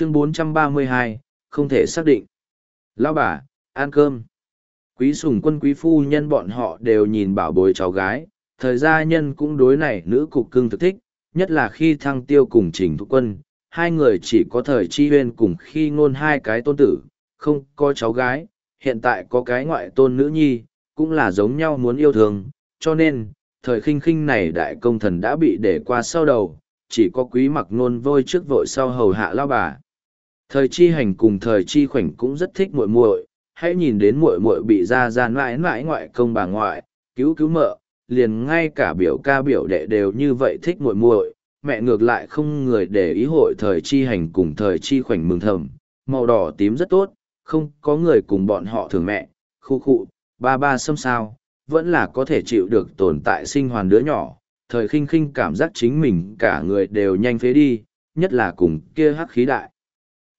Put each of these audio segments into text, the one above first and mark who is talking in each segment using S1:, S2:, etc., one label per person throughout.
S1: chương 432, không thể xác định. Lão bà, ăn cơm. Quý sùng quân quý phu nhân bọn họ đều nhìn bảo bối cháu gái, thời gia nhân cũng đối này nữ cục cưng thực thích, nhất là khi thăng tiêu cùng trình thục quân, hai người chỉ có thời chi huyên cùng khi ngôn hai cái tôn tử, không có cháu gái, hiện tại có cái ngoại tôn nữ nhi, cũng là giống nhau muốn yêu thương, cho nên, thời khinh khinh này đại công thần đã bị để qua sau đầu, chỉ có quý mặc nôn vôi trước vội sau hầu hạ lao bà. Thời chi hành cùng thời chi khoảnh cũng rất thích muội muội, hãy nhìn đến muội muội bị ra ra mãi mãi ngoại công bà ngoại, cứu cứu mợ, liền ngay cả biểu ca biểu đệ đều như vậy thích muội muội, mẹ ngược lại không người để ý hội thời chi hành cùng thời chi khoảnh mừng thầm, màu đỏ tím rất tốt, không có người cùng bọn họ thường mẹ, khu khu, ba ba xâm sao, vẫn là có thể chịu được tồn tại sinh hoàn đứa nhỏ, thời khinh khinh cảm giác chính mình cả người đều nhanh phế đi, nhất là cùng kia hắc khí đại.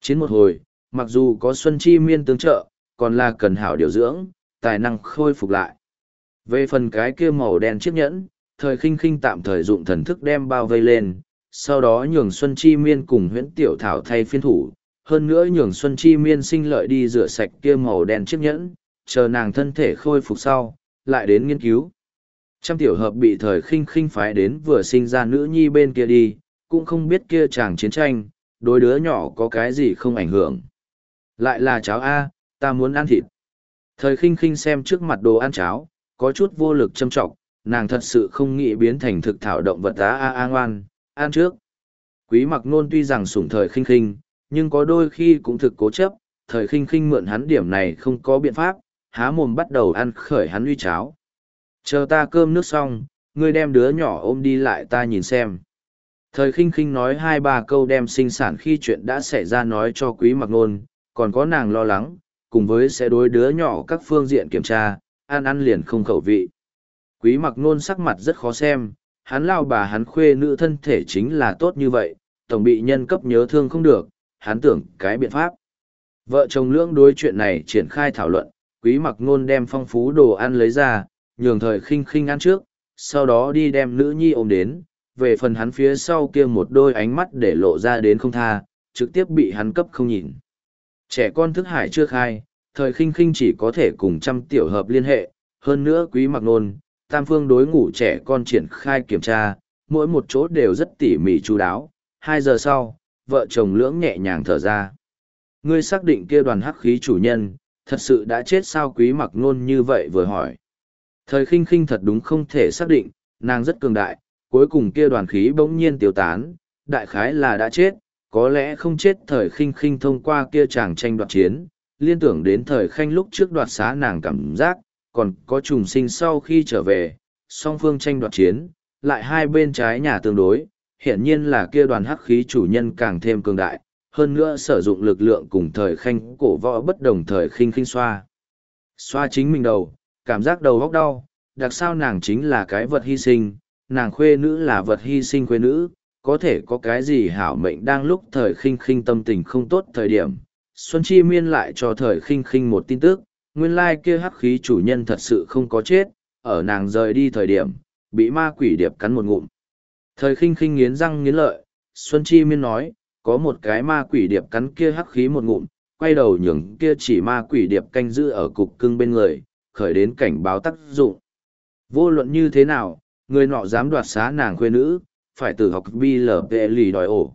S1: Chiến một hồi, mặc dù có Xuân Chi Miên tương trợ, còn là cần hảo điều dưỡng, tài năng khôi phục lại. Về phần cái kia màu đen chiếc nhẫn, thời khinh khinh tạm thời dụng thần thức đem bao vây lên, sau đó nhường Xuân Chi Miên cùng huyễn tiểu thảo thay phiên thủ, hơn nữa nhường Xuân Chi Miên sinh lợi đi rửa sạch kia màu đen chiếc nhẫn, chờ nàng thân thể khôi phục sau, lại đến nghiên cứu. Trăm tiểu hợp bị thời khinh khinh phái đến vừa sinh ra nữ nhi bên kia đi, cũng không biết kia chàng chiến tranh, đối đứa nhỏ có cái gì không ảnh hưởng. Lại là cháo A, ta muốn ăn thịt. Thời khinh khinh xem trước mặt đồ ăn cháo, có chút vô lực châm trọng, nàng thật sự không nghĩ biến thành thực thảo động vật á a a ngoan, ăn trước. Quý mặc nôn tuy rằng sủng thời khinh khinh, nhưng có đôi khi cũng thực cố chấp, thời khinh khinh mượn hắn điểm này không có biện pháp, há mồm bắt đầu ăn khởi hắn uy cháo. Chờ ta cơm nước xong, ngươi đem đứa nhỏ ôm đi lại ta nhìn xem. Thời khinh khinh nói hai ba câu đem sinh sản khi chuyện đã xảy ra nói cho quý mặc nôn, còn có nàng lo lắng, cùng với sẽ đối đứa nhỏ các phương diện kiểm tra, ăn ăn liền không khẩu vị. Quý mặc nôn sắc mặt rất khó xem, hắn lao bà hắn khuê nữ thân thể chính là tốt như vậy, tổng bị nhân cấp nhớ thương không được, hắn tưởng cái biện pháp. Vợ chồng lưỡng đối chuyện này triển khai thảo luận, quý mặc nôn đem phong phú đồ ăn lấy ra, nhường thời khinh khinh ăn trước, sau đó đi đem nữ nhi ôm đến, về phần hắn phía sau kia một đôi ánh mắt để lộ ra đến không tha, trực tiếp bị hắn cấp không nhìn. Trẻ con thức hải chưa khai, thời khinh khinh chỉ có thể cùng trăm tiểu hợp liên hệ, hơn nữa quý mặc nôn, tam phương đối ngủ trẻ con triển khai kiểm tra, mỗi một chỗ đều rất tỉ mỉ chú đáo. Hai giờ sau, vợ chồng lưỡng nhẹ nhàng thở ra. Ngươi xác định kia đoàn hắc khí chủ nhân, thật sự đã chết sao quý mặc nôn như vậy vừa hỏi. Thời khinh khinh thật đúng không thể xác định, nàng rất cường đại, cuối cùng kia đoàn khí bỗng nhiên tiêu tán, đại khái là đã chết, có lẽ không chết thời khinh khinh thông qua kia chàng tranh đoạt chiến, liên tưởng đến thời khanh lúc trước đoạt xá nàng cảm giác, còn có trùng sinh sau khi trở về, song phương tranh đoạt chiến, lại hai bên trái nhà tương đối, hiển nhiên là kia đoàn hắc khí chủ nhân càng thêm cường đại, hơn nữa sử dụng lực lượng cùng thời khanh cổ võ bất đồng thời khinh khinh xoa. Xoa chính mình đầu, cảm giác đầu góc đau, đặc sao nàng chính là cái vật hy sinh, nàng khuê nữ là vật hy sinh khuê nữ, có thể có cái gì hảo mệnh đang lúc thời khinh khinh tâm tình không tốt thời điểm. Xuân Chi Miên lại cho thời khinh khinh một tin tức, nguyên lai kia hắc khí chủ nhân thật sự không có chết, ở nàng rời đi thời điểm, bị ma quỷ điệp cắn một ngụm. Thời khinh khinh nghiến răng nghiến lợi, Xuân Chi Miên nói, có một cái ma quỷ điệp cắn kia hắc khí một ngụm, quay đầu nhường kia chỉ ma quỷ điệp canh giữ ở cục cưng bên người, khởi đến cảnh báo tác dụng. Vô luận như thế nào, người nọ dám đoạt xá nàng khuê nữ, phải tử học bi lở lì đòi ổ.